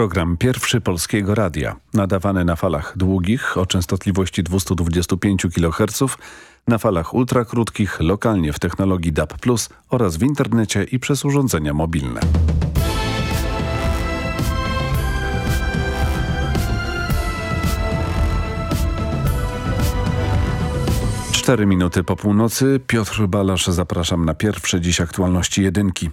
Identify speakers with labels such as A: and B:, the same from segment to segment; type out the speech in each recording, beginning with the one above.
A: program pierwszy Polskiego Radia, nadawany na falach długich o częstotliwości 225 kHz, na falach ultrakrótkich, lokalnie w technologii DAB+, oraz w internecie i przez urządzenia mobilne. Cztery minuty po północy. Piotr Balasz, zapraszam na pierwsze dziś aktualności jedynki.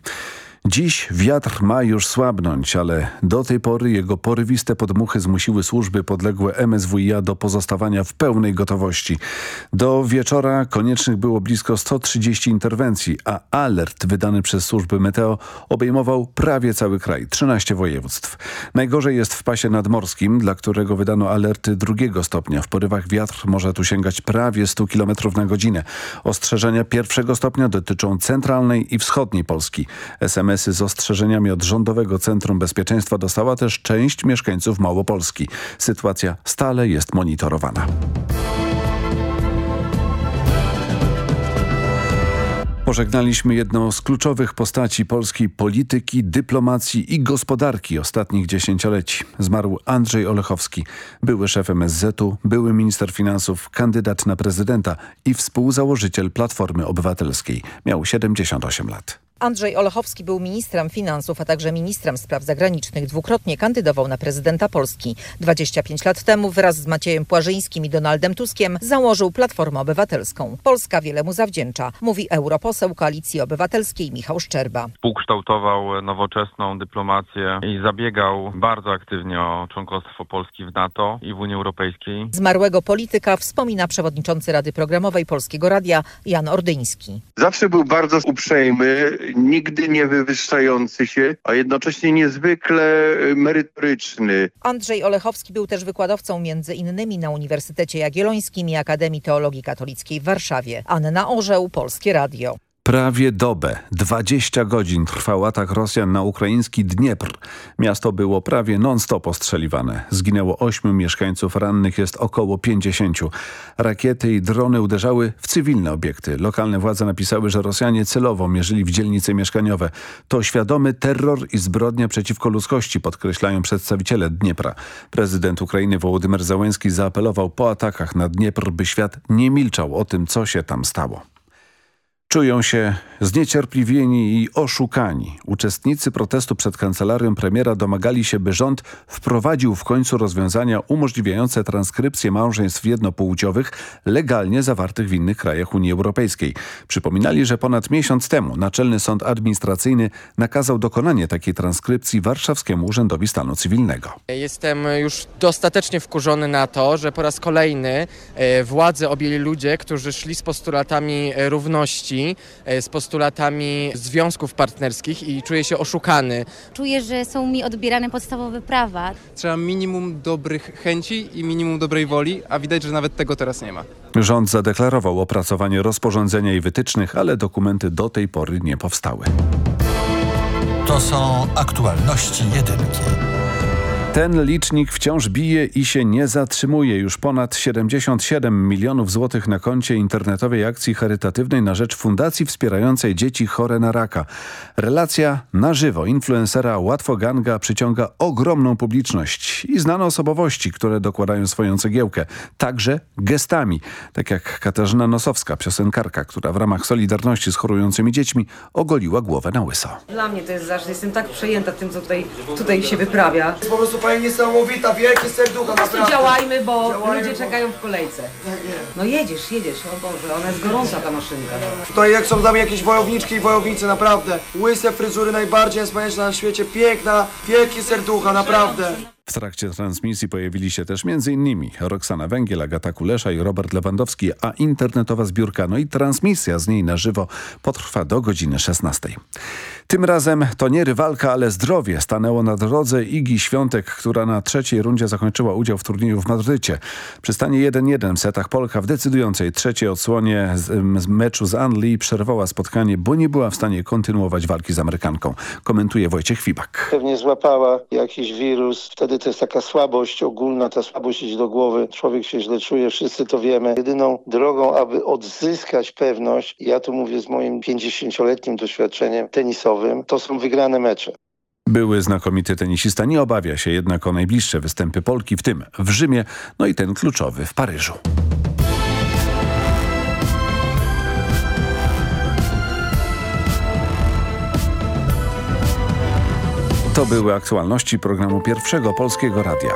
A: Dziś wiatr ma już słabnąć, ale do tej pory jego porywiste podmuchy zmusiły służby podległe MSWiA do pozostawania w pełnej gotowości. Do wieczora koniecznych było blisko 130 interwencji, a alert wydany przez służby meteo obejmował prawie cały kraj, 13 województw. Najgorzej jest w pasie nadmorskim, dla którego wydano alerty drugiego stopnia. W porywach wiatr może tu sięgać prawie 100 km na godzinę. Ostrzeżenia pierwszego stopnia dotyczą centralnej i wschodniej Polski. SMS SMS-y z ostrzeżeniami od Rządowego Centrum Bezpieczeństwa dostała też część mieszkańców Małopolski. Sytuacja stale jest monitorowana. Pożegnaliśmy jedną z kluczowych postaci polskiej polityki, dyplomacji i gospodarki ostatnich dziesięcioleci. Zmarł Andrzej Olechowski, były szef MSZ-u, były minister finansów, kandydat na prezydenta i współzałożyciel Platformy Obywatelskiej. Miał 78 lat.
B: Andrzej Olechowski był ministrem finansów, a także ministrem spraw zagranicznych. Dwukrotnie kandydował na prezydenta Polski. 25 lat temu wraz z Maciejem Płażyńskim i Donaldem Tuskiem założył Platformę Obywatelską. Polska wiele mu zawdzięcza, mówi europoseł Koalicji Obywatelskiej Michał Szczerba.
C: Współkształtował nowoczesną dyplomację i zabiegał bardzo aktywnie o członkostwo Polski w NATO i w Unii Europejskiej.
B: Zmarłego polityka wspomina przewodniczący Rady Programowej Polskiego Radia Jan Ordyński.
D: Zawsze był bardzo uprzejmy nigdy nie wywyższający się, a jednocześnie niezwykle merytoryczny.
B: Andrzej Olechowski był też wykładowcą między innymi na Uniwersytecie Jagiellońskim i Akademii Teologii Katolickiej w Warszawie. Anna Orzeł, Polskie Radio.
A: Prawie dobę, 20 godzin trwał atak Rosjan na ukraiński Dniepr. Miasto było prawie non-stop ostrzeliwane. Zginęło 8 mieszkańców, rannych jest około 50. Rakiety i drony uderzały w cywilne obiekty. Lokalne władze napisały, że Rosjanie celowo mierzyli w dzielnice mieszkaniowe. To świadomy terror i zbrodnia przeciwko ludzkości, podkreślają przedstawiciele Dniepra. Prezydent Ukrainy Wołodymyr Załęski zaapelował po atakach na Dniepr, by świat nie milczał o tym, co się tam stało. Czują się zniecierpliwieni i oszukani. Uczestnicy protestu przed kancelarią premiera domagali się, by rząd wprowadził w końcu rozwiązania umożliwiające transkrypcję małżeństw jednopłciowych legalnie zawartych w innych krajach Unii Europejskiej. Przypominali, że ponad miesiąc temu Naczelny Sąd Administracyjny nakazał dokonanie takiej transkrypcji Warszawskiemu Urzędowi Stanu Cywilnego.
E: Jestem już dostatecznie wkurzony na to, że po raz kolejny e, władzę objęli ludzie, którzy szli z postulatami równości E, z postulatami związków partnerskich i czuję się oszukany.
F: Czuję, że są mi odbierane podstawowe prawa.
G: Trzeba minimum dobrych chęci i minimum dobrej woli, a widać, że nawet tego teraz nie ma.
A: Rząd zadeklarował opracowanie rozporządzenia i wytycznych, ale dokumenty do tej pory nie powstały.
H: To są aktualności jedynki.
A: Ten licznik wciąż bije i się nie zatrzymuje. Już ponad 77 milionów złotych na koncie internetowej akcji charytatywnej na rzecz fundacji wspierającej dzieci chore na raka. Relacja na żywo influencera Łatwo Ganga przyciąga ogromną publiczność i znane osobowości, które dokładają swoją cegiełkę. Także gestami, tak jak Katarzyna Nosowska, piosenkarka, która w ramach Solidarności z chorującymi dziećmi ogoliła głowę na łyso.
I: Dla mnie to jest zawsze, jestem tak przejęta tym, co tutaj, tutaj się wyprawia.
J: Po prostu pani niesamowita, wielkie serducha,
I: Po prostu
J: naprawdę.
I: działajmy, bo
J: Działajmy,
I: ludzie
J: bo-
I: czekają w kolejce. No jedziesz, jedziesz, o Boże, ona jest gorąca ta maszynka.
J: Tutaj jak są nami jakieś wojowniczki i wojownicy, naprawdę. Łyse fryzury, najbardziej najwspanialsze na świecie, piękna, wielkie serducha, naprawdę.
A: W trakcie transmisji pojawili się też m.in. Roxana Węgiel, Agata Kulesza i Robert Lewandowski, a internetowa zbiórka, no i transmisja z niej na żywo potrwa do godziny 16. Tym razem to nie rywalka, ale zdrowie stanęło na drodze Igi Świątek, która na trzeciej rundzie zakończyła udział w turnieju w Madrycie. Przy stanie 1-1 w setach Polka w decydującej trzeciej odsłonie z, z meczu z Anli przerwała spotkanie, bo nie była w stanie kontynuować walki z Amerykanką. Komentuje Wojciech Fibak.
K: Pewnie złapała jakiś wirus. Wtedy to jest taka słabość ogólna, ta słabość idzie do głowy. Człowiek się źle czuje, wszyscy to wiemy. Jedyną drogą, aby odzyskać pewność, ja tu mówię z moim 50-letnim doświadczeniem tenisowym, to są wygrane mecze.
A: Były znakomity tenisista nie obawia się jednak o najbliższe występy Polki, w tym w Rzymie, no i ten kluczowy w Paryżu. To były aktualności programu Pierwszego Polskiego Radia.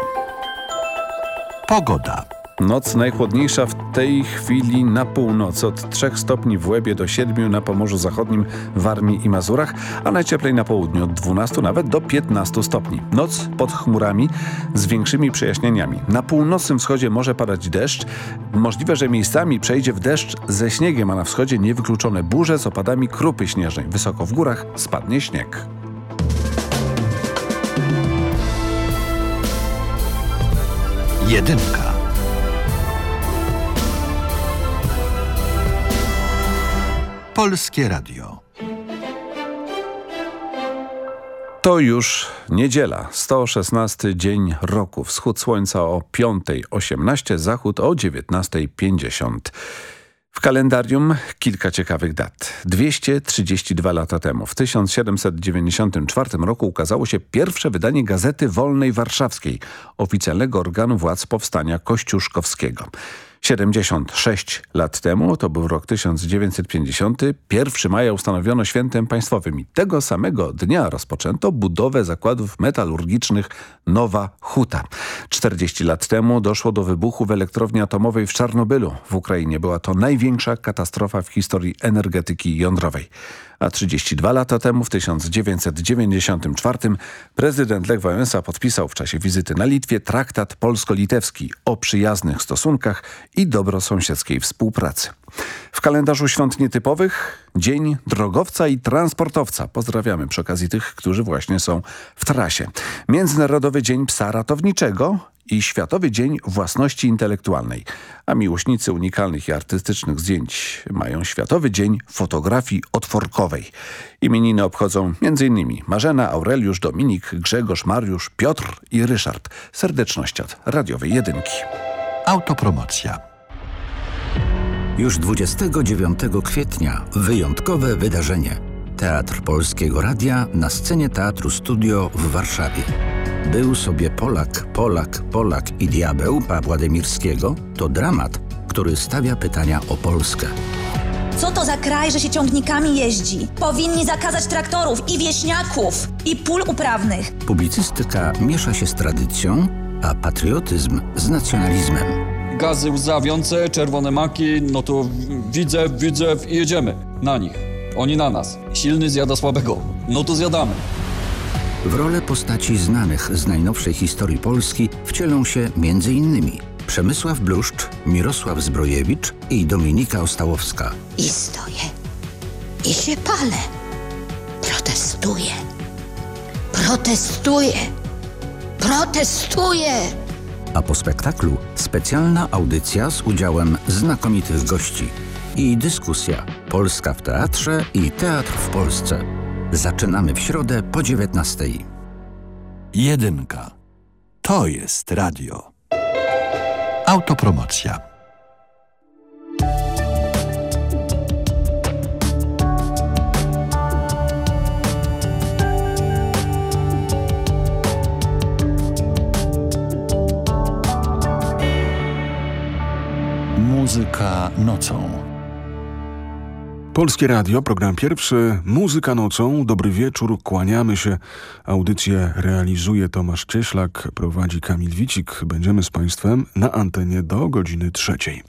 H: Pogoda.
A: Noc najchłodniejsza w tej chwili na północ od 3 stopni w Łebie do 7 na Pomorzu Zachodnim, Warmii i Mazurach, a najcieplej na południu od 12 nawet do 15 stopni. Noc pod chmurami z większymi przejaśnieniami. Na północnym wschodzie może padać deszcz. Możliwe, że miejscami przejdzie w deszcz ze śniegiem, a na wschodzie niewykluczone burze z opadami krupy śnieżnej. Wysoko w górach spadnie śnieg.
H: Jedynka. Polskie Radio.
A: To już niedziela, 116 dzień roku. Wschód słońca o 5.18, zachód o 19.50. W kalendarium kilka ciekawych dat. 232 lata temu, w 1794 roku ukazało się pierwsze wydanie Gazety Wolnej Warszawskiej, oficjalnego organu władz powstania kościuszkowskiego. 76 lat temu, to był rok 1950, 1 maja ustanowiono świętem państwowym i tego samego dnia rozpoczęto budowę zakładów metalurgicznych Nowa Huta. 40 lat temu doszło do wybuchu w elektrowni atomowej w Czarnobylu w Ukrainie. Była to największa katastrofa w historii energetyki jądrowej. A 32 lata temu, w 1994, prezydent Lech Wałęsa podpisał w czasie wizyty na Litwie traktat polsko-litewski o przyjaznych stosunkach i dobrosąsiedzkiej współpracy. W kalendarzu świąt nietypowych Dzień Drogowca i Transportowca. Pozdrawiamy przy okazji tych, którzy właśnie są w trasie. Międzynarodowy Dzień Psa Ratowniczego i Światowy Dzień Własności Intelektualnej. A miłośnicy unikalnych i artystycznych zdjęć mają Światowy Dzień Fotografii Otworkowej. Imieniny obchodzą m.in. Marzena, Aureliusz, Dominik, Grzegorz, Mariusz, Piotr i Ryszard. Serdeczność od Radiowej Jedynki.
H: Autopromocja.
L: Już 29 kwietnia wyjątkowe wydarzenie. Teatr Polskiego Radia na scenie Teatru Studio w Warszawie. Był sobie Polak, Polak, Polak i diabeł Pawła Demirskiego to dramat, który stawia pytania o Polskę.
M: Co to za kraj, że się ciągnikami jeździ? Powinni zakazać traktorów i wieśniaków i pól uprawnych.
L: Publicystyka miesza się z tradycją, a patriotyzm z nacjonalizmem.
N: Gazy łzawiące, czerwone maki, no to widzę, widzę i jedziemy na nich. Oni na nas. Silny zjada słabego. No to zjadamy.
L: W rolę postaci znanych z najnowszej historii Polski wcielą się m.in. Przemysław Bluszcz, Mirosław Zbrojewicz i Dominika Ostałowska.
O: I stoję. I się palę. Protestuję. Protestuję. Protestuję.
L: A po spektaklu specjalna audycja z udziałem znakomitych gości i dyskusja Polska w teatrze i teatr w Polsce. Zaczynamy w środę po 19.
H: Jedynka. To jest radio. Autopromocja. Muzyka nocą.
P: Polskie Radio, program pierwszy, Muzyka nocą, dobry wieczór, kłaniamy się. Audycję realizuje Tomasz Cieślak, prowadzi Kamil Wicik. Będziemy z Państwem na antenie do godziny trzeciej.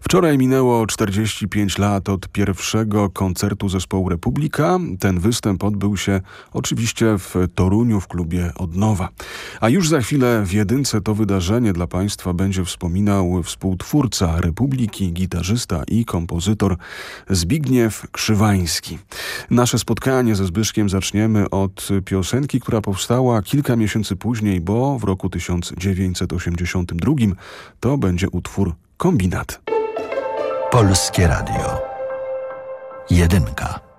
P: Wczoraj minęło 45 lat od pierwszego koncertu zespołu Republika. Ten występ odbył się oczywiście w Toruniu w klubie Odnowa. A już za chwilę w jedynce to wydarzenie dla Państwa będzie wspominał współtwórca Republiki, gitarzysta i kompozytor Zbigniew Zbigniew Krzywański. Nasze spotkanie ze Zbyszkiem zaczniemy od piosenki, która powstała kilka miesięcy później, bo w roku 1982 to będzie utwór Kombinat.
H: Polskie Radio. Jedynka.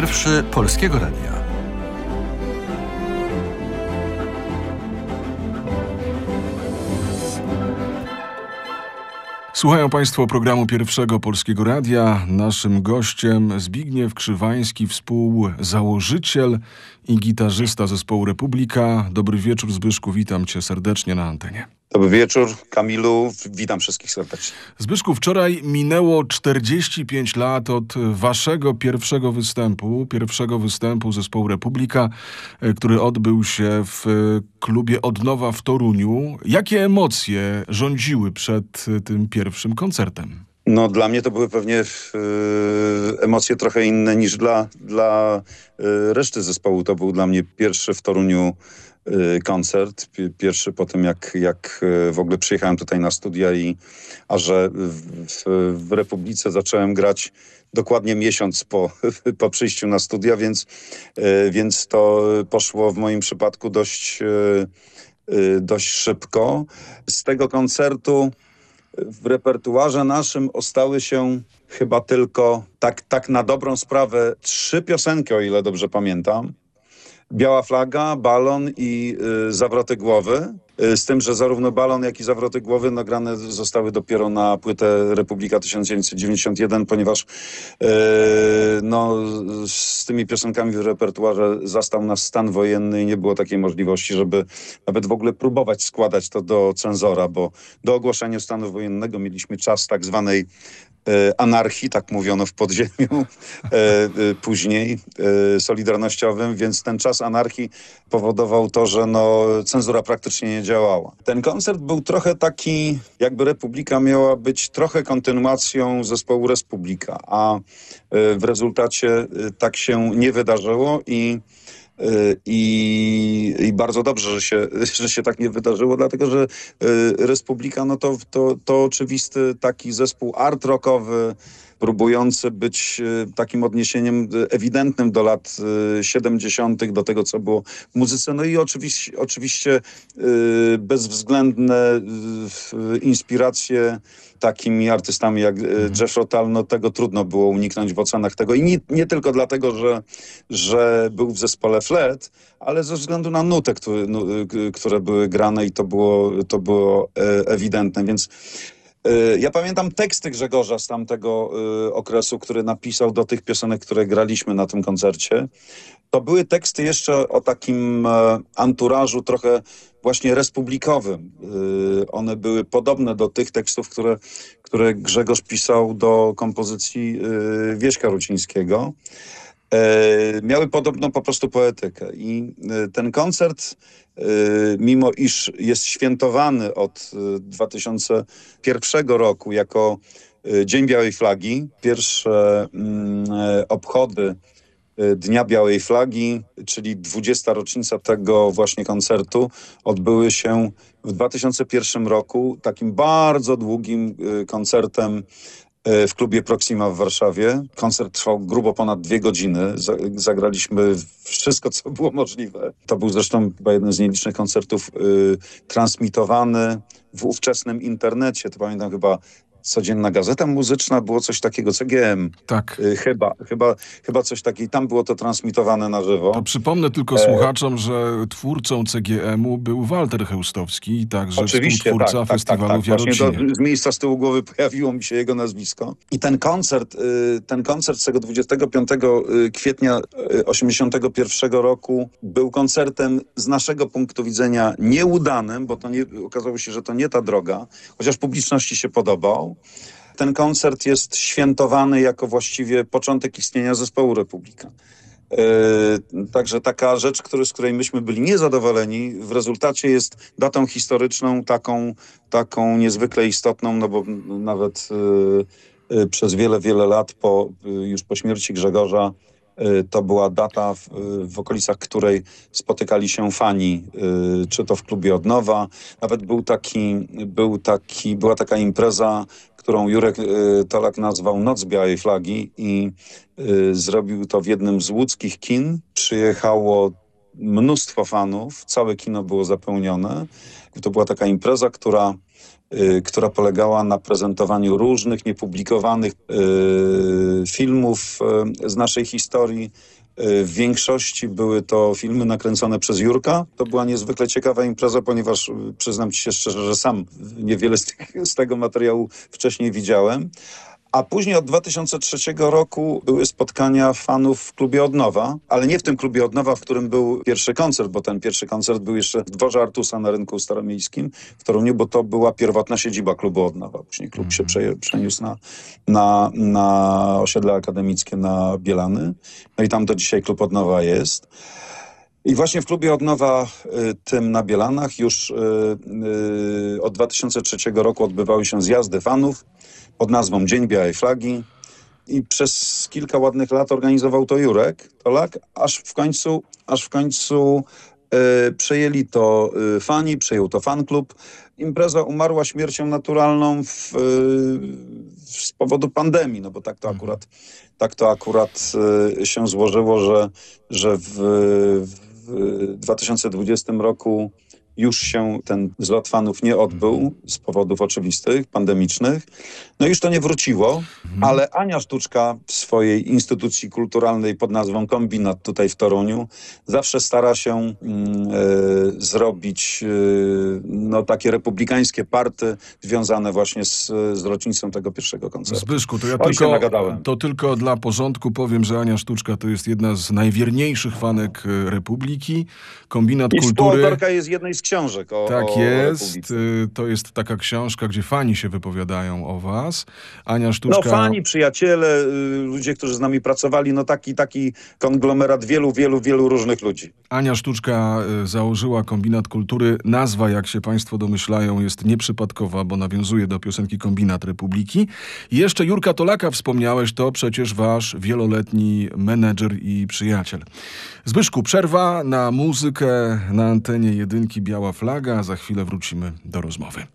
H: Pierwszy Polskiego Radia.
P: Słuchają Państwo programu Pierwszego Polskiego Radia. Naszym gościem Zbigniew Krzywański, współzałożyciel i gitarzysta zespołu Republika. Dobry wieczór Zbyszku, witam Cię serdecznie na antenie.
Q: Dobry wieczór, Kamilu. Witam wszystkich serdecznie.
P: Zbyszku, wczoraj minęło 45 lat od waszego pierwszego występu, pierwszego występu zespołu Republika, e, który odbył się w klubie Odnowa w Toruniu. Jakie emocje rządziły przed tym pierwszym koncertem?
Q: No dla mnie to były pewnie y, emocje trochę inne niż dla, dla y, reszty zespołu. To był dla mnie pierwszy w Toruniu koncert. Pierwszy po tym, jak, jak y, w ogóle przyjechałem tutaj na studia i a że w, w Republice zacząłem grać dokładnie miesiąc po, po przyjściu na studia, więc, y, więc to poszło w moim przypadku dość, dość szybko. Z tego koncertu w repertuarze naszym ostały się chyba tylko tak, tak na dobrą sprawę trzy piosenki, o ile dobrze pamiętam biała flaga, balon i y, zawroty głowy. Y, z tym, że zarówno balon, jak i zawroty głowy nagrane zostały dopiero na płytę Republika 1991, ponieważ y, no, z tymi piosenkami w repertuarze zastał nas stan wojenny i nie było takiej możliwości, żeby nawet w ogóle próbować składać to do cenzora, bo do ogłoszenia stanu wojennego mieliśmy czas tak zwanej anarchii, tak mówiono w podziemiu e, e, później, solidarnościowym, więc ten czas anarchii powodował to, że no, cenzura praktycznie nie działała. Ten koncert był trochę taki, jakby Republika miała być trochę kontynuacją zespołu Republika, a w rezultacie tak się nie wydarzyło i I, I, bardzo dobrze, że się, że się tak nie wydarzyło, dlatego że y, Republika no to, to, to oczywisty taki zespół art rockowy, próbujący być y, takim odniesieniem ewidentnym do lat 70., do tego, co było w muzyce. No i oczywiście, oczywiście bezwzględne inspiracje takimi artystami jak e, mhm. Jeff Rotal, no tego trudno było uniknąć w ocenach tego. I nie, nie tylko dlatego, że, że był w zespole Flet, ale ze względu na które, no, które były grane i to było, to było e, ewidentne. Więc ja pamiętam teksty Grzegorza z tamtego okresu, który napisał do tych piosenek, które graliśmy na tym koncercie. To były teksty jeszcze o takim anturażu trochę właśnie republikowym. Y, one były podobne do tych tekstów, które, które Grzegorz pisał do kompozycji y, Wieśka Rucińskiego. E, miały podobną po prostu poetykę i ten koncert, mimo iż jest świętowany od 2001 roku jako Dzień Białej Flagi, pierwsze mm, e, obchody Dnia Białej Flagi, czyli 20. rocznica tego właśnie koncertu, odbyły się w 2001 roku takim bardzo długim y, koncertem y, w klubie Proxima w Warszawie. Koncert trwał grubo ponad dwie godziny. Zagraliśmy wszystko, co było możliwe. To był zresztą chyba jeden z nielicznych koncertów y, transmitowany w ówczesnym internecie. To pamiętam chyba Codzienna Gazeta Muzyczna, było coś takiego, CGM.
P: Tak.
Q: Y, chyba, chyba, chyba coś takiego. Tam było to transmitowane na żywo.
P: To przypomnę tylko e... słuchaczom, że twórcą CGM-u był Walter Heustowski, także Oczywiście, współtwórca tak, festiwalu tak, tak, tak. Właśnie
Q: do, z miejsca z tyłu głowy pojawiło mi się jego nazwisko. I ten koncert, y, ten koncert z tego 25 y, kwietnia 81 roku był koncertem z naszego punktu widzenia nieudanym, bo to nie, okazało się, że to nie ta droga, chociaż publiczności się podobał. Ten koncert jest świętowany jako właściwie początek istnienia zespołu Republika. Yy, także taka rzecz, który, z której myśmy byli niezadowoleni, w rezultacie jest datą historyczną, taką, taką niezwykle istotną, no bo nawet yy, yy, przez wiele, wiele lat po, już po śmierci Grzegorza to była data, w, w, okolicach której spotykali się fani, czy to w klubie Odnowa. Nawet był taki, był taki, była taka impreza którą Jurek y, Tolak nazwał Noc Białej Flagi i y, zrobił to w jednym z łódzkich kin. Przyjechało mnóstwo fanów, całe kino było zapełnione. To była taka impreza, która Y, która polegała na prezentowaniu różnych niepublikowanych y, filmów y, z naszej historii. W większości były to filmy nakręcone przez Jurka. To była niezwykle ciekawa impreza, ponieważ przyznam ci się szczerze, że sam niewiele z, tych, z tego materiału wcześniej widziałem. A później od 2003 roku były spotkania fanów w klubie Odnowa, ale nie w tym klubie Odnowa, w którym był pierwszy koncert, bo ten pierwszy koncert był jeszcze w dworze Artusa na rynku staromiejskim w Toruniu, bo to była pierwotna siedziba klubu Odnowa. Później klub się mhm. przeniósł na, na, na osiedle akademickie na Bielany. No i tam do dzisiaj klub Odnowa jest. I właśnie w klubie Odnowa y, tym na Bielanach już y, y, od 2003 roku odbywały się zjazdy fanów pod nazwą Dzień Białej Flagi i przez kilka ładnych lat organizował to Jurek Tolak, aż w końcu, aż w końcu e, przejęli to e, fani, przejął to fanklub. Impreza umarła śmiercią naturalną w, e, z powodu pandemii, no bo tak to akurat, tak to akurat się złożyło, że, że w, w 2020 roku już się ten zlot fanów nie odbył z powodów oczywistych, pandemicznych. No już to nie wróciło, mhm. ale Ania Sztuczka w swojej instytucji kulturalnej pod nazwą Kombinat tutaj w Toruniu zawsze stara się y, zrobić y, no, takie republikańskie party związane właśnie z, z rocznicą tego pierwszego koncertu.
P: Zbyszku, to ja tylko, to tylko dla porządku powiem, że Ania Sztuczka to jest jedna z najwierniejszych fanek e, Republiki. Kombinat
Q: I
P: Kultury...
Q: jest jednej z książek o
P: Tak
Q: o
P: jest. Y, to jest taka książka, gdzie fani się wypowiadają o was. Ania Sztuczka...
Q: No fani, przyjaciele, y, ludzie, którzy z nami pracowali, no taki, taki konglomerat wielu, wielu, wielu różnych ludzi.
P: Ania Sztuczka y, założyła Kombinat Kultury. Nazwa, jak się państwo domyślają, jest nieprzypadkowa, bo nawiązuje do piosenki Kombinat Republiki. I jeszcze Jurka Tolaka wspomniałeś, to przecież wasz wieloletni menedżer i przyjaciel. Zbyszku, przerwa na muzykę na antenie jedynki Biała Flaga, a za chwilę wrócimy do rozmowy.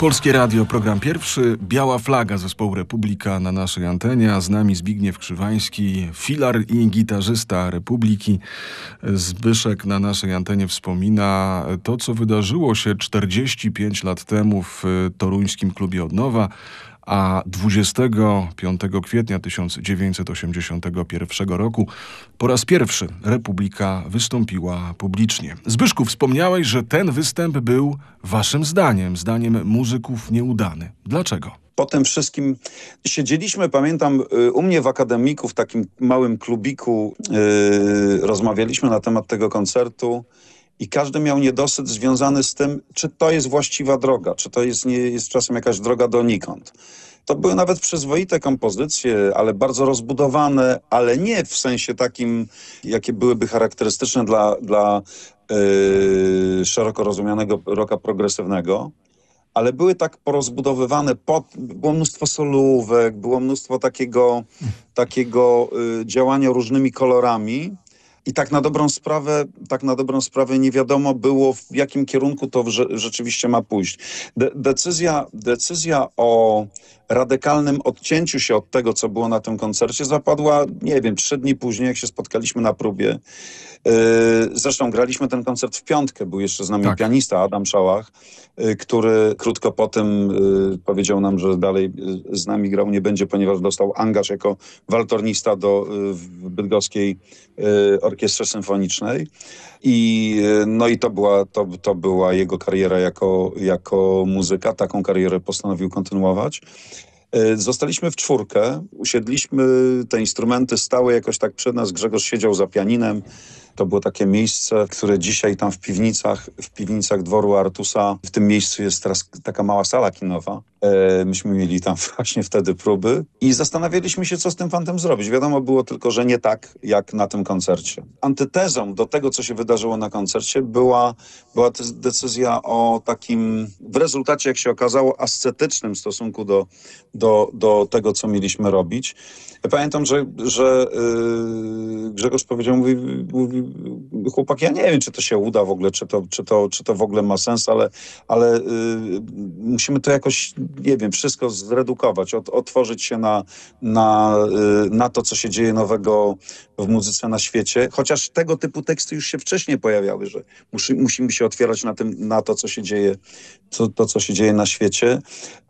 P: Polskie Radio, program pierwszy. Biała flaga zespołu Republika na naszej antenie, a z nami Zbigniew Krzywański, filar i gitarzysta Republiki. Zbyszek na naszej antenie wspomina to, co wydarzyło się 45 lat temu w toruńskim klubie Odnowa a 25 kwietnia 1981 roku po raz pierwszy Republika wystąpiła publicznie. Zbyszku, wspomniałeś, że ten występ był waszym zdaniem, zdaniem muzyków nieudany. Dlaczego?
Q: po tym wszystkim siedzieliśmy, pamiętam, y, u mnie w akademiku, w takim małym klubiku, yy, rozmawialiśmy na temat tego koncertu i każdy miał niedosyt związany z tym, czy to jest właściwa droga, czy to jest, nie jest czasem jakaś droga donikąd. To były nawet przyzwoite kompozycje, ale bardzo rozbudowane, ale nie w sensie takim, jakie byłyby charakterystyczne dla, dla yy, szeroko rozumianego roka progresywnego ale były tak porozbudowywane, pod, było mnóstwo solówek, było mnóstwo takiego, takiego y, działania różnymi kolorami, i tak na dobrą sprawę, tak na dobrą sprawę nie wiadomo było, w jakim kierunku to rzeczywiście ma pójść. De decyzja, decyzja o radykalnym odcięciu się od tego, co było na tym koncercie, zapadła, nie wiem, trzy dni później, jak się spotkaliśmy na próbie. Yy, zresztą graliśmy ten koncert w piątkę, był jeszcze z nami tak. pianista Adam Szałach, yy, który krótko po tym yy, powiedział nam, że dalej z nami grał nie będzie, ponieważ dostał angaż jako waltornista do bydgoskiej orkiestrze symfonicznej. I, no i to była, to, to była jego kariera jako, jako muzyka. Taką karierę postanowił kontynuować. E, zostaliśmy w czwórkę, usiedliśmy, te instrumenty stały jakoś tak przed nas, Grzegorz siedział za pianinem, to było takie miejsce, które dzisiaj tam w piwnicach, w piwnicach dworu Artusa, w tym miejscu jest teraz taka mała sala kinowa. E, myśmy mieli tam właśnie wtedy próby i zastanawialiśmy się, co z tym fantem zrobić. Wiadomo było tylko, że nie tak, jak na tym koncercie. Antytezą do tego, co się wydarzyło na koncercie, była, była decyzja o takim, w rezultacie, jak się okazało, ascetycznym stosunku do, do, do tego, co mieliśmy robić. Pamiętam, że, że yy, Grzegorz powiedział, mówi, mówi, chłopak, ja nie wiem, czy to się uda w ogóle, czy to, czy to, czy to w ogóle ma sens, ale, ale yy, musimy to jakoś, nie wiem, wszystko zredukować, od, otworzyć się na, na, yy, na to, co się dzieje nowego w muzyce na świecie, chociaż tego typu teksty już się wcześniej pojawiały, że musi, musimy się otwierać na, tym, na to, co się dzieje, to, to, co się dzieje na świecie.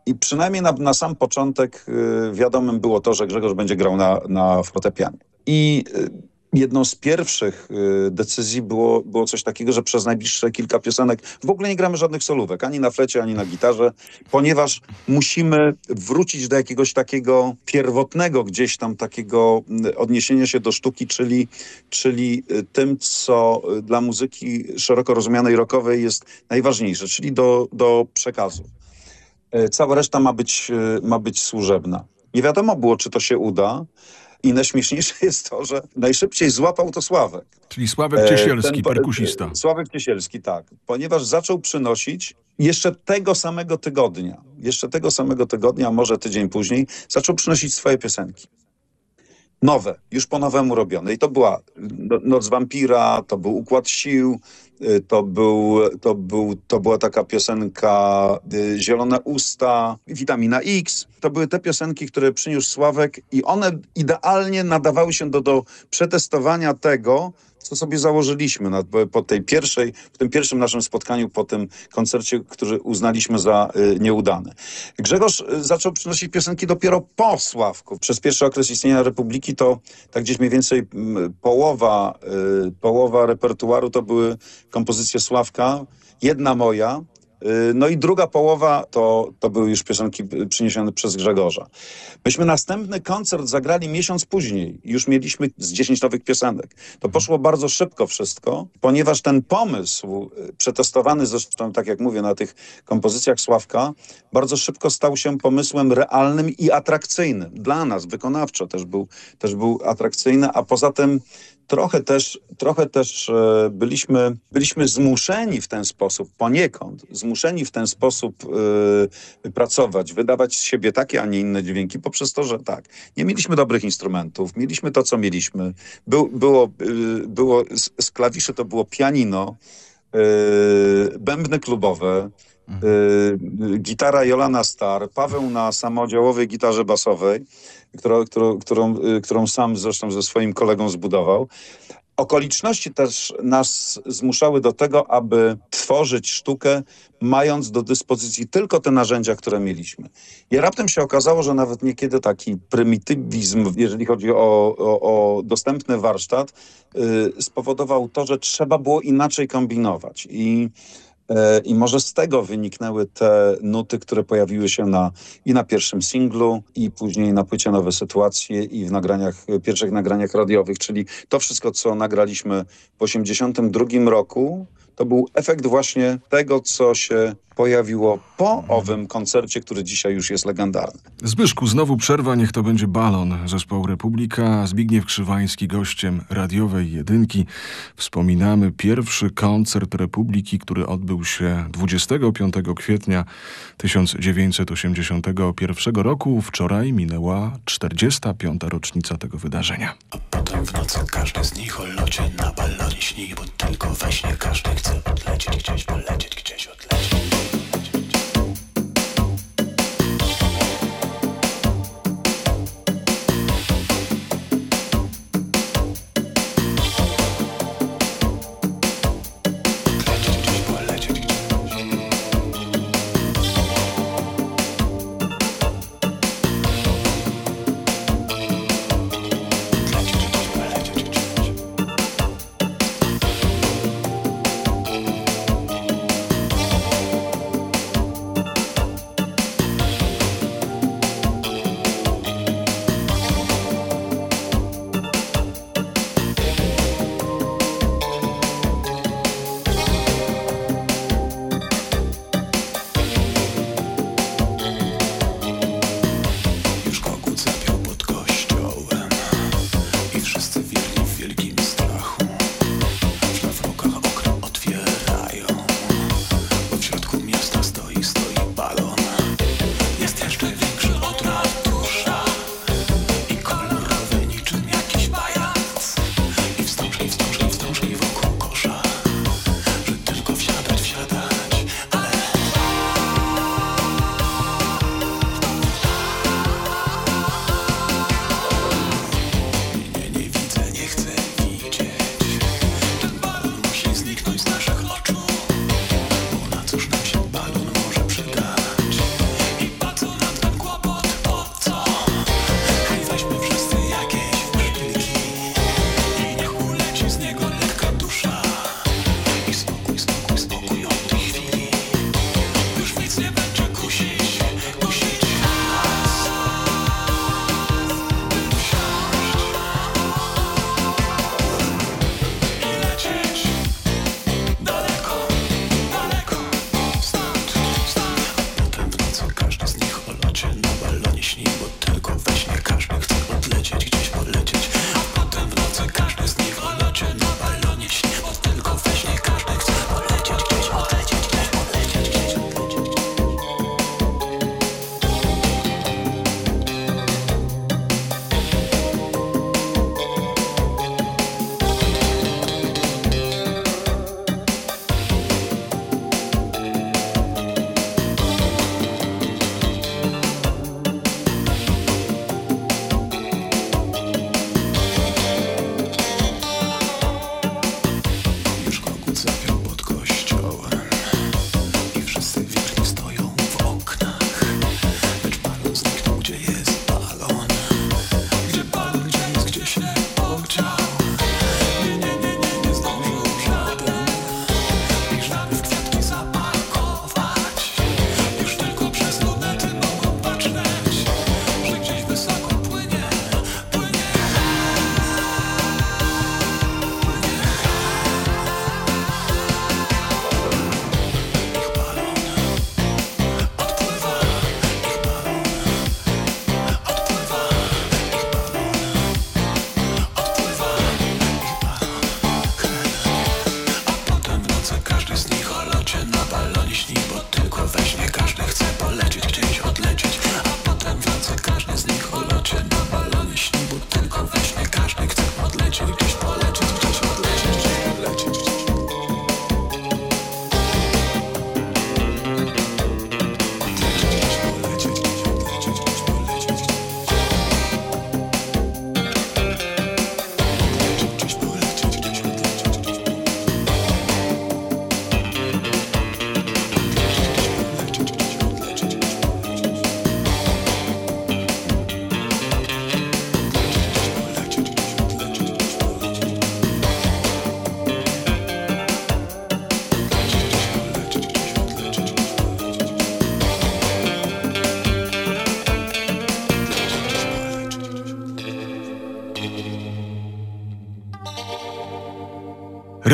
Q: I przynajmniej na, na sam początek y, wiadomym było to, że Grzegorz będzie grał na, na fortepianie. I y, jedną z pierwszych y, decyzji było, było coś takiego, że przez najbliższe kilka piosenek w ogóle nie gramy żadnych solówek, ani na flecie, ani na gitarze, ponieważ musimy wrócić do jakiegoś takiego pierwotnego gdzieś tam takiego mm, odniesienia się do sztuki, czyli, czyli y, tym, co y, dla muzyki szeroko rozumianej rockowej jest najważniejsze, czyli do, do przekazu. Cała reszta ma być, ma być służebna. Nie wiadomo było, czy to się uda, i najśmieszniejsze jest to, że najszybciej złapał to Sławek.
P: Czyli Sławek Ciesielski, Ten, perkusista.
Q: Sławek Ciesielski, tak. Ponieważ zaczął przynosić jeszcze tego samego tygodnia, jeszcze tego samego tygodnia, może tydzień później, zaczął przynosić swoje piosenki nowe, już po nowemu robione. I to była no, Noc Wampira, to był Układ Sił, y, to, był, to, był, to była taka piosenka y, Zielone Usta, Witamina X. To były te piosenki, które przyniósł Sławek i one idealnie nadawały się do, do przetestowania tego, co sobie założyliśmy na, po tej pierwszej, w tym pierwszym naszym spotkaniu po tym koncercie, który uznaliśmy za y, nieudany. Grzegorz y, zaczął przynosić piosenki dopiero po Sławku. Przez pierwszy okres istnienia Republiki to tak gdzieś mniej więcej połowa, y, połowa repertuaru to były kompozycje Sławka, jedna moja, no i druga połowa to, to były już piosenki przyniesione przez Grzegorza. Myśmy następny koncert zagrali miesiąc później. Już mieliśmy z 10 nowych piosenek. To poszło bardzo szybko wszystko, ponieważ ten pomysł, y, przetestowany zresztą, tak jak mówię, na tych kompozycjach Sławka, bardzo szybko stał się pomysłem realnym i atrakcyjnym. Dla nas, wykonawczo też był, też był atrakcyjny, a poza tym trochę też, trochę też e, byliśmy, byliśmy zmuszeni w ten sposób, poniekąd, zmuszeni w ten sposób yy, pracować, wydawać z siebie takie, a nie inne dźwięki, poprzez to, że tak, nie mieliśmy dobrych instrumentów, mieliśmy to, co mieliśmy. Był, było, yy, było z, klawiszy to było pianino, bębny klubowe, y, gitara Jolana Star, Paweł na samodziałowej gitarze basowej, którą, którą, którą, y, którą sam zresztą ze swoim kolegą zbudował. Okoliczności też nas zmuszały do tego, aby tworzyć sztukę, mając do dyspozycji tylko te narzędzia, które mieliśmy. I raptem się okazało, że nawet niekiedy taki prymitywizm, jeżeli chodzi o, o, o dostępny warsztat, yy, spowodował to, że trzeba było inaczej kombinować. I i może z tego wyniknęły te nuty, które pojawiły się na, i na pierwszym singlu, i później na płycie Nowe Sytuacje, i w nagraniach, pierwszych nagraniach radiowych, czyli to wszystko, co nagraliśmy w 1982 roku, to był efekt właśnie tego, co się pojawiło po owym koncercie, który dzisiaj już jest legendarny.
P: Zbyszku, znowu przerwa, niech to będzie balon zespołu Republika. Zbigniew Krzywański gościem radiowej jedynki. Wspominamy pierwszy koncert Republiki, który odbył się 25 kwietnia 1981 roku. Wczoraj minęła 45. rocznica tego wydarzenia.
R: A potem w nocy każdy z nich o locie na balonie śni, bo tylko we śnie każdy chce odlecieć gdzieś, polecieć gdzieś, odlecieć.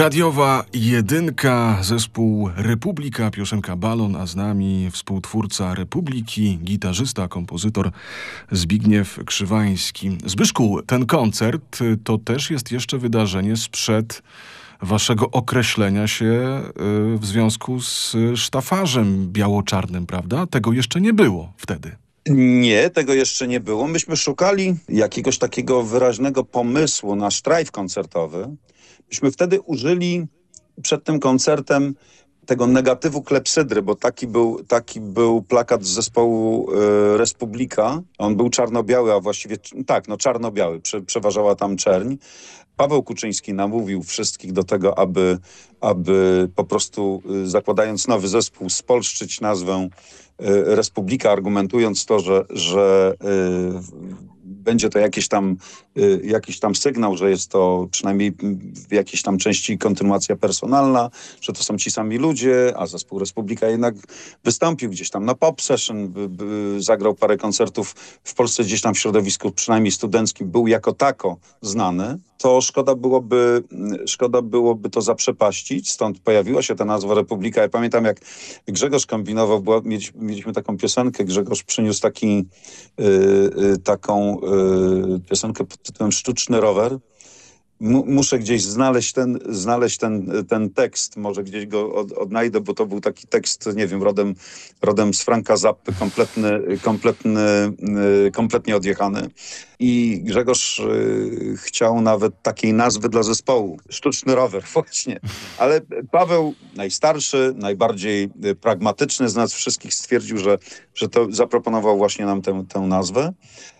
P: Radiowa jedynka, zespół Republika, piosenka Balon, a z nami współtwórca Republiki, gitarzysta, kompozytor Zbigniew Krzywański. Zbyszku, ten koncert to też jest jeszcze wydarzenie sprzed waszego określenia się y, w związku z sztafarzem biało-czarnym, prawda? Tego jeszcze nie było wtedy.
Q: Nie, tego jeszcze nie było. Myśmy szukali jakiegoś takiego wyraźnego pomysłu na sztrajf koncertowy. Myśmy wtedy użyli przed tym koncertem tego negatywu klepsydry, bo taki był, taki był plakat z zespołu y, Republika. On był czarno-biały, a właściwie tak, no czarno-biały, Prze, przeważała tam czerń. Paweł Kuczyński namówił wszystkich do tego, aby, aby po prostu y, zakładając nowy zespół spolszczyć nazwę y, Republika, argumentując to, że, że będzie to jakiś tam, y, jakiś tam sygnał, że jest to przynajmniej w jakiejś tam części kontynuacja personalna, że to są ci sami ludzie, a zespół Republika jednak wystąpił gdzieś tam na pop session, zagrał parę koncertów w Polsce gdzieś tam w środowisku przynajmniej studenckim, był jako tako znany, to szkoda byłoby, szkoda byłoby to zaprzepaścić, stąd pojawiła się ta nazwa Republika. Ja pamiętam jak Grzegorz kombinował, była, mieliśmy taką piosenkę, Grzegorz przyniósł taki, yy, yy, taką Y, piosenkę pod tytułem Sztuczny rower. Muszę gdzieś znaleźć ten, znaleźć ten, ten tekst, może gdzieś go od, odnajdę, bo to był taki tekst, nie wiem, rodem, rodem z Franka Zappy, kompletny, kompletny, y, kompletnie odjechany. I Grzegorz y, chciał nawet takiej nazwy dla zespołu. Sztuczny rower, właśnie. Ale Paweł, najstarszy, najbardziej pragmatyczny z nas wszystkich stwierdził, że, że to zaproponował właśnie nam tę, tę nazwę.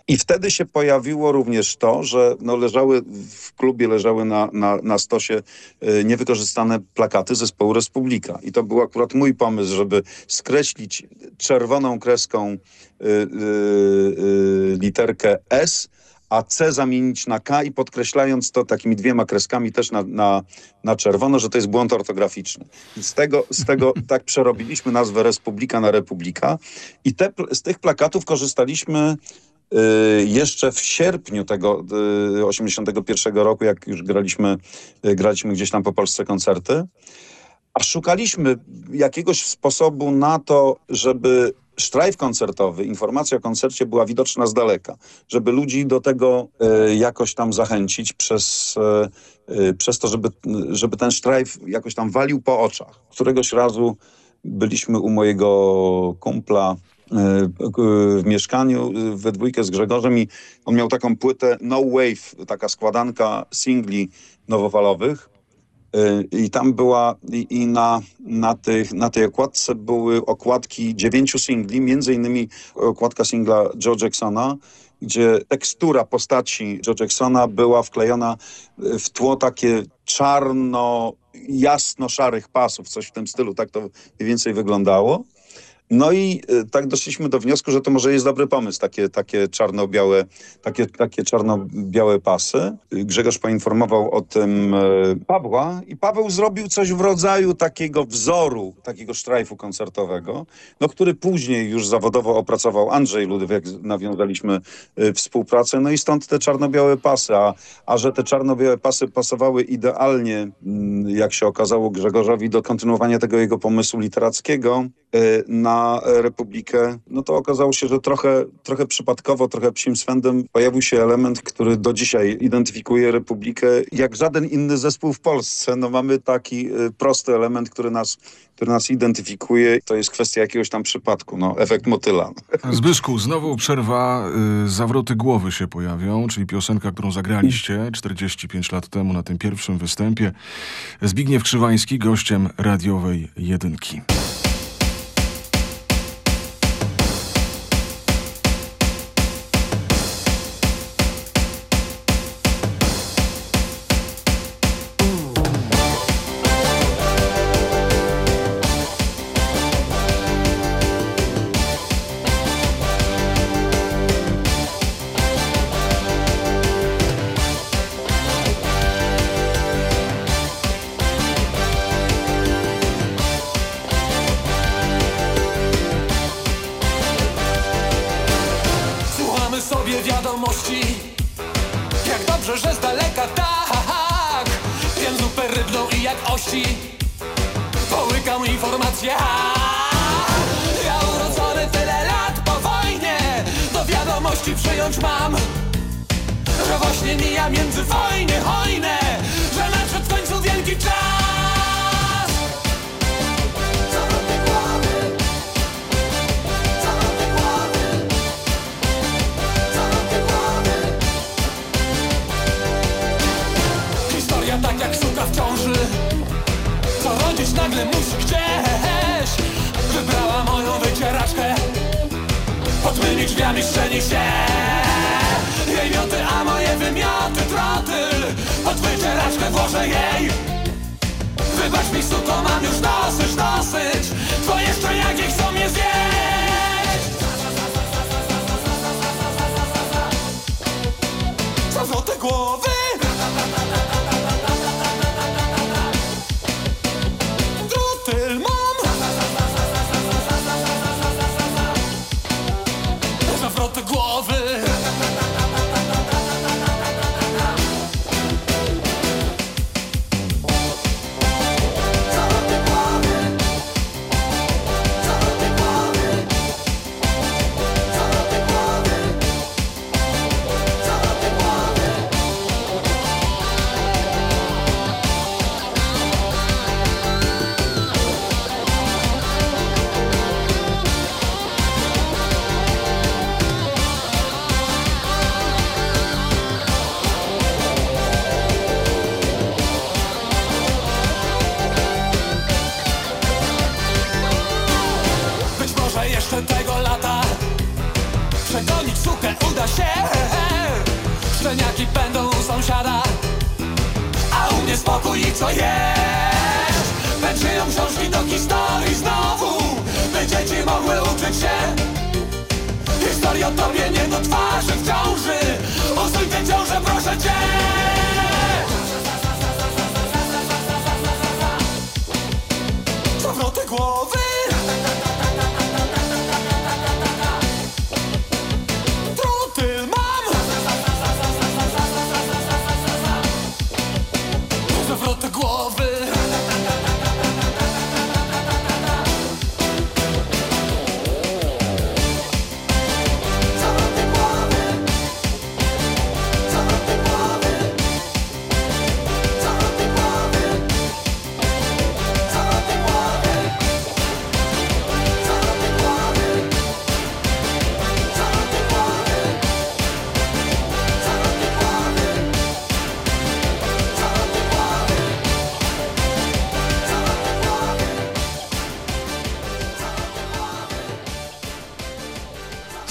Q: I wtedy się pojawiło również to, że no leżały w klubie, leżały na, na, na stosie y, niewykorzystane plakaty zespołu Republika. I to był akurat mój pomysł, żeby skreślić czerwoną kreską y, y, literkę S, a C zamienić na K i podkreślając to takimi dwiema kreskami też na, na, na czerwono, że to jest błąd ortograficzny. Z tego, z tego tak przerobiliśmy nazwę Republika na Republika i te, z tych plakatów korzystaliśmy jeszcze w sierpniu tego 81 y, roku, jak już graliśmy, y, graliśmy gdzieś tam po Polsce koncerty, a szukaliśmy jakiegoś sposobu na to, żeby sztrajf koncertowy, informacja o koncercie była widoczna z daleka, żeby ludzi do tego jakoś tam zachęcić przez, przez to, żeby, żeby ten sztrajf jakoś tam walił po oczach. Któregoś razu byliśmy u mojego kumpla w mieszkaniu e, we dwójkę z Grzegorzem i on miał taką płytę No Wave, taka składanka singli nowofalowych e, i tam była i, i na, na, tych, na tej okładce były okładki dziewięciu singli, między innymi okładka singla Joe Jacksona, gdzie tekstura postaci Joe Jacksona była wklejona w tło takie czarno, jasno-szarych pasów, coś w tym stylu, tak to mniej więcej wyglądało. No i e, tak doszliśmy do wniosku, że to może jest dobry pomysł, takie, takie czarno-białe takie, takie czarno-białe pasy. Grzegorz poinformował o tym e, Pawła i Paweł zrobił coś w rodzaju takiego wzoru, takiego sztrajfu koncertowego, no, który później już zawodowo opracował Andrzej Ludow, jak nawiązaliśmy e, współpracę, no i stąd te czarno-białe pasy, a, a że te czarno-białe pasy pasowały idealnie, mm, jak się okazało Grzegorzowi, do kontynuowania tego jego pomysłu literackiego na Republikę, no to okazało się, że trochę, trochę przypadkowo, trochę psim swędem pojawił się element, który do dzisiaj identyfikuje Republikę jak żaden inny zespół w Polsce. No mamy taki y, prosty element, który nas, który nas identyfikuje. To jest kwestia jakiegoś tam przypadku, no efekt motyla.
P: Zbyszku, znowu przerwa, y, zawroty głowy się pojawią, czyli piosenka, którą zagraliście 45 lat temu na tym pierwszym występie. Zbigniew Krzywański, gościem radiowej jedynki.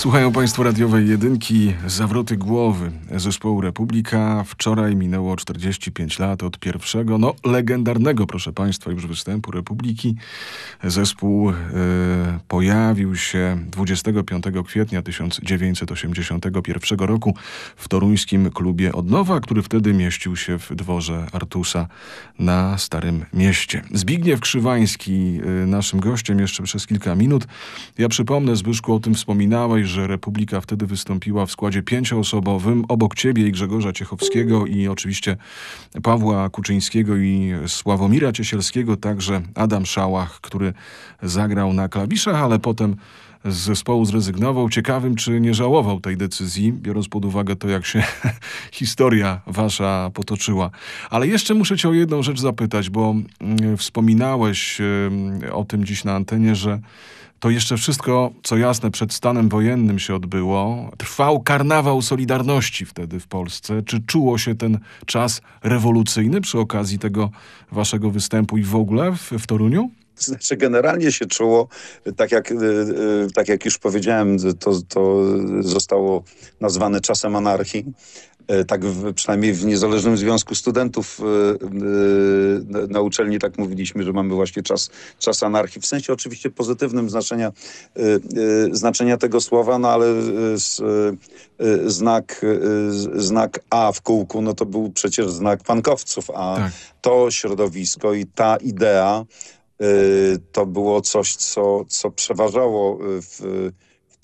P: Słuchają Państwo radiowej jedynki Zawroty Głowy zespołu Republika. Wczoraj minęło 45 lat od pierwszego, no legendarnego, proszę Państwa, już występu Republiki. Zespół e, pojawił się 25 kwietnia 1981 roku w toruńskim klubie Odnowa, który wtedy mieścił się w dworze Artusa na Starym Mieście. Zbigniew Krzywański, e, naszym gościem jeszcze przez kilka minut. Ja przypomnę, Zbyszku, o tym wspominałeś, że Republika wtedy wystąpiła w składzie pięcioosobowym, obok ciebie i Grzegorza Ciechowskiego i oczywiście Pawła Kuczyńskiego i Sławomira Ciesielskiego, także Adam Szałach, który zagrał na klawiszach, ale potem z zespołu zrezygnował. Ciekawym, czy nie żałował tej decyzji, biorąc pod uwagę to, jak się historia wasza potoczyła. Ale jeszcze muszę cię o jedną rzecz zapytać, bo mm, wspominałeś o tym dziś na antenie, że to jeszcze wszystko, co jasne, przed stanem wojennym się odbyło. Trwał karnawał Solidarności wtedy w Polsce. Czy czuło się ten czas rewolucyjny przy okazji tego waszego występu i w ogóle w, w Toruniu?
Q: Znaczy generalnie się czuło, tak jak, y, y, tak jak już powiedziałem, to, to zostało nazwane czasem anarchii. E, Tak w, przynajmniej w Niezależnym Związku Studentów y, y, na- na uczelni tak mówiliśmy, że mamy właśnie czas, czas anarchii. W sensie oczywiście pozytywnym znaczenia, znaczenia tego słowa, no ale y, znak, znak A w kółku, no to był przecież znak pankowców, a to środowisko i ta idea to było coś, co, co przeważało w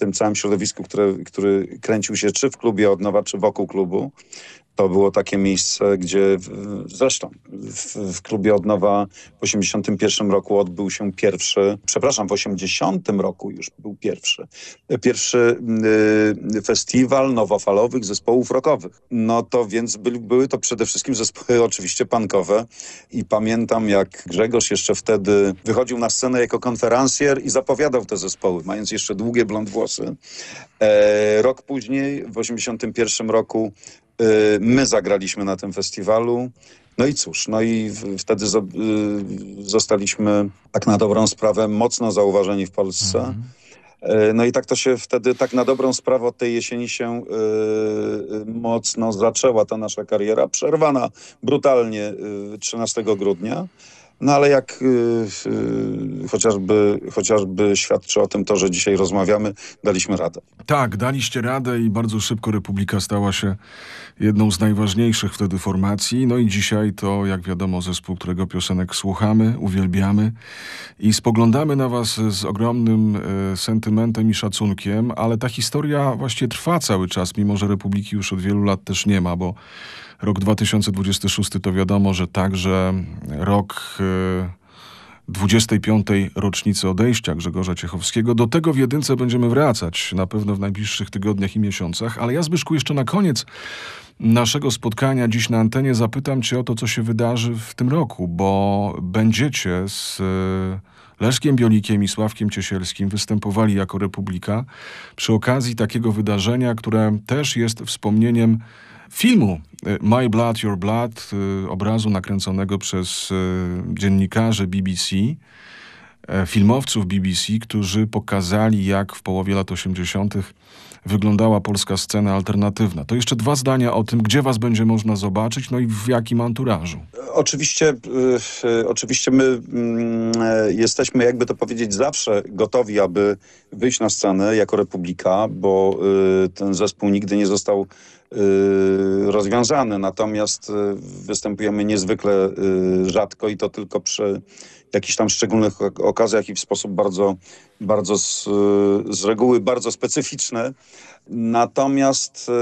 Q: tym całym środowisku, które, który kręcił się czy w klubie od nowa, czy wokół klubu. To było takie miejsce, gdzie zresztą w, w klubie Odnowa w 81 roku odbył się pierwszy, przepraszam, w 80 roku już był pierwszy, pierwszy y, festiwal nowofalowych zespołów rockowych. No to więc by, były to przede wszystkim zespoły oczywiście punkowe i pamiętam jak Grzegorz jeszcze wtedy wychodził na scenę jako konferencjer i zapowiadał te zespoły, mając jeszcze długie blond włosy. E, rok później, w 81 roku my zagraliśmy na tym festiwalu. No i cóż, no i wtedy y, zostaliśmy tak na dobrą sprawę mocno zauważeni w Polsce. Mhm. Y, no i tak to się wtedy, tak na dobrą sprawę od tej jesieni się mocno zaczęła ta nasza kariera, przerwana brutalnie 13 grudnia. No ale jak y, y, chociażby, chociażby świadczy o tym to, że dzisiaj rozmawiamy, daliśmy radę.
P: Tak, daliście radę i bardzo szybko Republika stała się jedną z najważniejszych wtedy formacji. No i dzisiaj to, jak wiadomo, zespół, którego piosenek słuchamy, uwielbiamy i spoglądamy na was z ogromnym y, sentymentem i szacunkiem, ale ta historia właściwie trwa cały czas, mimo że Republiki już od wielu lat też nie ma, bo Rok 2026 to wiadomo, że także rok 25. E, rocznicy odejścia Grzegorza Ciechowskiego. Do tego w jedynce będziemy wracać na pewno w najbliższych tygodniach i miesiącach. Ale ja, Zbyszku, jeszcze na koniec naszego spotkania dziś na antenie zapytam cię o to, co się wydarzy w tym roku, bo będziecie z e, Leszkiem Biolikiem i Sławkiem Ciesielskim występowali jako Republika przy okazji takiego wydarzenia, które też jest wspomnieniem filmu y, My Blood, Your Blood, y, obrazu nakręconego przez y, dziennikarzy BBC, filmowców BBC, którzy pokazali, jak w połowie lat 80. wyglądała polska scena alternatywna. To jeszcze dwa zdania o tym, gdzie was będzie można zobaczyć, no i w jakim anturażu.
Q: Oczywiście, oczywiście my y, jesteśmy, jakby to powiedzieć, zawsze gotowi, aby wyjść na scenę jako Republika, bo ten zespół nigdy nie został Y, rozwiązany. Natomiast y, występujemy niezwykle y, rzadko i to tylko przy jakichś tam szczególnych okazjach i w sposób bardzo, bardzo z, z reguły bardzo specyficzny. Natomiast e,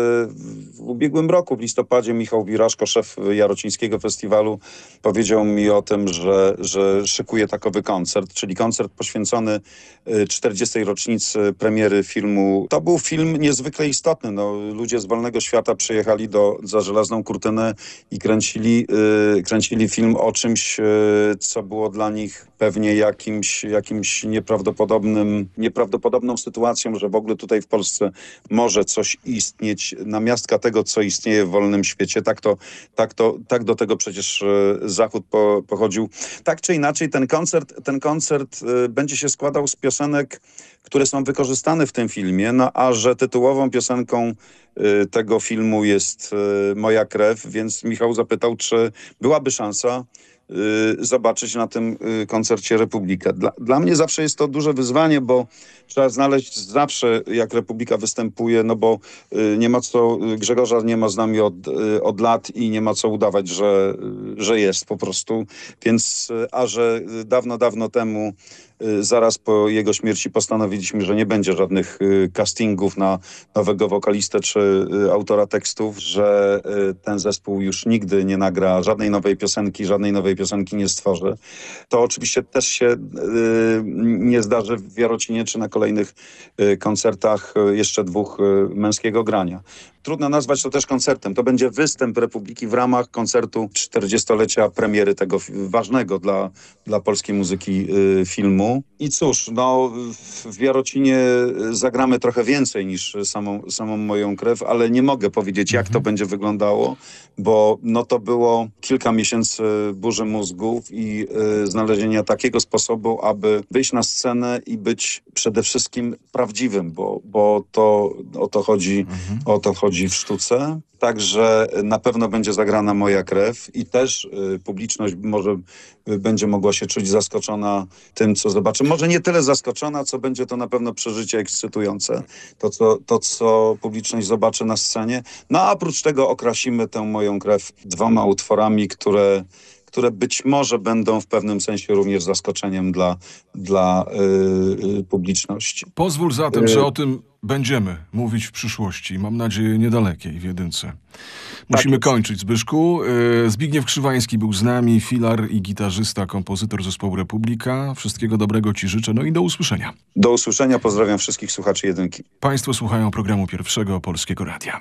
Q: w ubiegłym roku, w listopadzie, Michał Wiraszko, szef Jarocińskiego Festiwalu, powiedział mi o tym, że, że szykuje takowy koncert, czyli koncert poświęcony 40. E, rocznicy premiery filmu. To był film niezwykle istotny. No, ludzie z wolnego świata przyjechali do, za żelazną kurtynę i kręcili, yy, kręcili film o czymś, yy, co było dla nich pewnie jakimś, jakimś nieprawdopodobnym, nieprawdopodobną sytuacją, że w ogóle tutaj w Polsce może coś istnieć, namiastka tego, co istnieje w wolnym świecie. Tak, to, tak, to, tak do tego przecież e, Zachód po, pochodził. Tak czy inaczej ten koncert, ten koncert e, będzie się składał z piosenek, które są wykorzystane w tym filmie, no a że tytułową piosenką e, tego filmu jest Moja krew, więc Michał zapytał, czy byłaby szansa, zobaczyć na tym koncercie Republikę. Dla, dla mnie zawsze jest to duże wyzwanie, bo trzeba znaleźć zawsze, jak Republika występuje, no bo y, nie ma co, Grzegorza nie ma z nami od, od lat i nie ma co udawać, że, że jest po prostu. Więc, a że dawno, dawno temu Y, zaraz po jego śmierci postanowiliśmy, że nie będzie żadnych y, castingów na nowego wokalistę czy y, autora tekstów, że ten zespół już nigdy nie nagra żadnej nowej piosenki, żadnej nowej piosenki nie stworzy. To oczywiście też się nie zdarzy w Jarocinie czy na kolejnych koncertach jeszcze dwóch męskiego grania. Trudno nazwać to też koncertem. To będzie występ Republiki w ramach koncertu 40-lecia premiery tego ważnego dla, dla polskiej muzyki y, filmu. I cóż, no w Jarocinie zagramy trochę więcej niż samą, samą moją krew, ale nie mogę powiedzieć, jak to mhm. będzie wyglądało, bo no to było kilka miesięcy burzy mózgów i y, znalezienia takiego sposobu, aby wyjść na scenę i być przede wszystkim prawdziwym, bo, bo to o to chodzi, mhm. o to chodzi chodzi w sztuce. Także na pewno będzie zagrana moja krew i też y, publiczność może y, będzie mogła się czuć zaskoczona tym, co zobaczy. Może nie tyle zaskoczona, co będzie to na pewno przeżycie ekscytujące. To, co, to, co publiczność zobaczy na scenie. No a oprócz tego okrasimy tę moją krew dwoma utworami, które które być może będą w pewnym sensie również zaskoczeniem dla, dla yy, publiczności.
P: Pozwól zatem, że o tym będziemy mówić w przyszłości. Mam nadzieję niedalekiej w jedynce. Musimy tak kończyć, Zbyszku. Zbigniew Krzywański był z nami, filar i gitarzysta, kompozytor zespołu Republika. Wszystkiego dobrego Ci życzę, no i do usłyszenia.
Q: Do usłyszenia, pozdrawiam wszystkich słuchaczy jedynki.
P: Państwo słuchają programu pierwszego Polskiego Radia.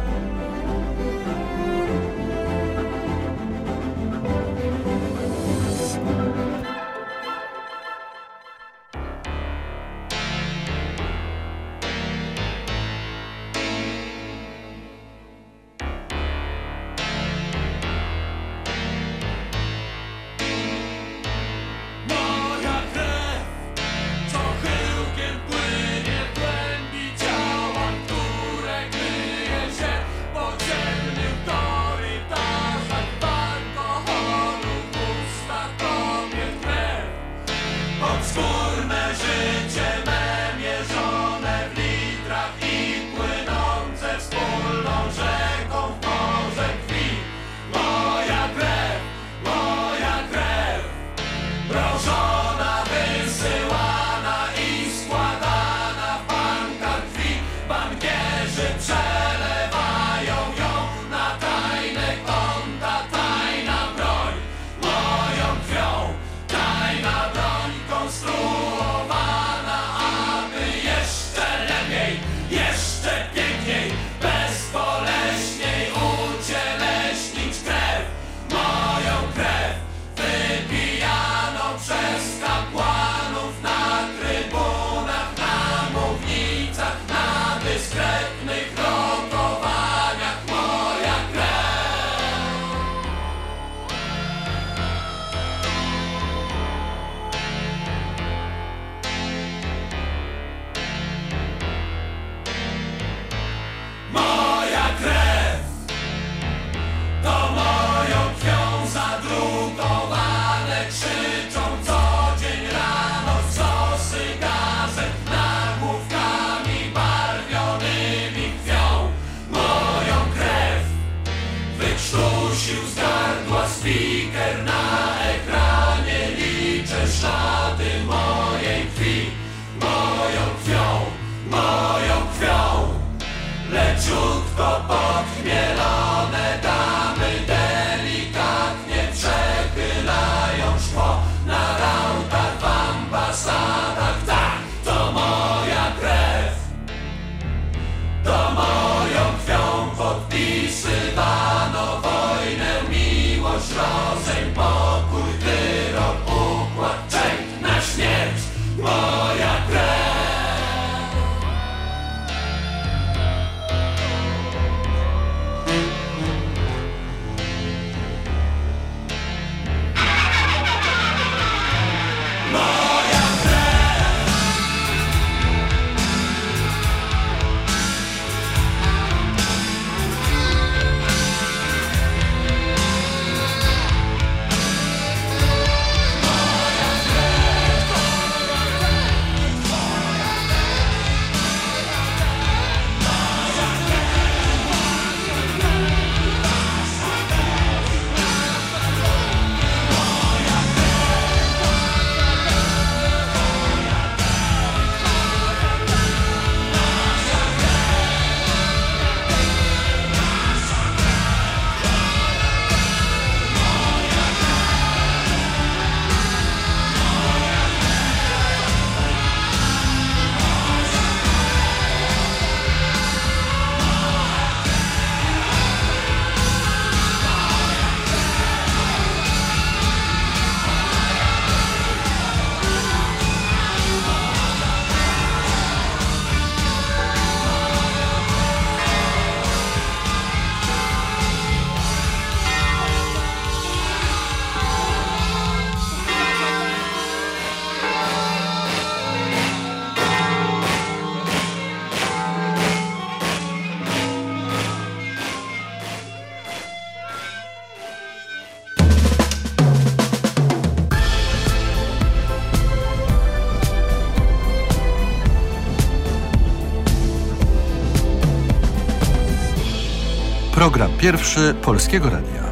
S: Program pierwszy Polskiego Radia.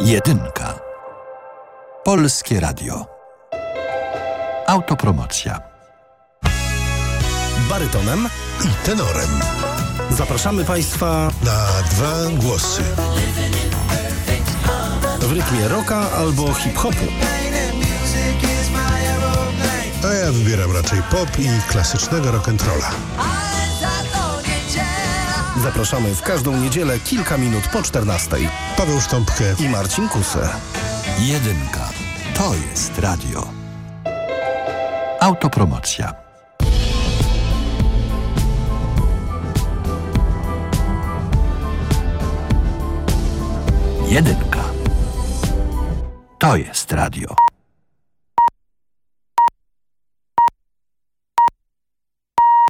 S: Jedynka. Polskie Radio. Autopromocja.
T: Barytonem i tenorem. Zapraszamy Państwa na dwa głosy. W rytmie rocka albo hip-hopu.
U: A ja wybieram raczej pop i klasycznego rock'n'rolla.
T: Zapraszamy w każdą niedzielę kilka minut po 14.
U: Paweł Sztąpkę
T: i Marcin Kusę.
S: Jedynka. To jest radio. Autopromocja. Jedynka. To jest radio.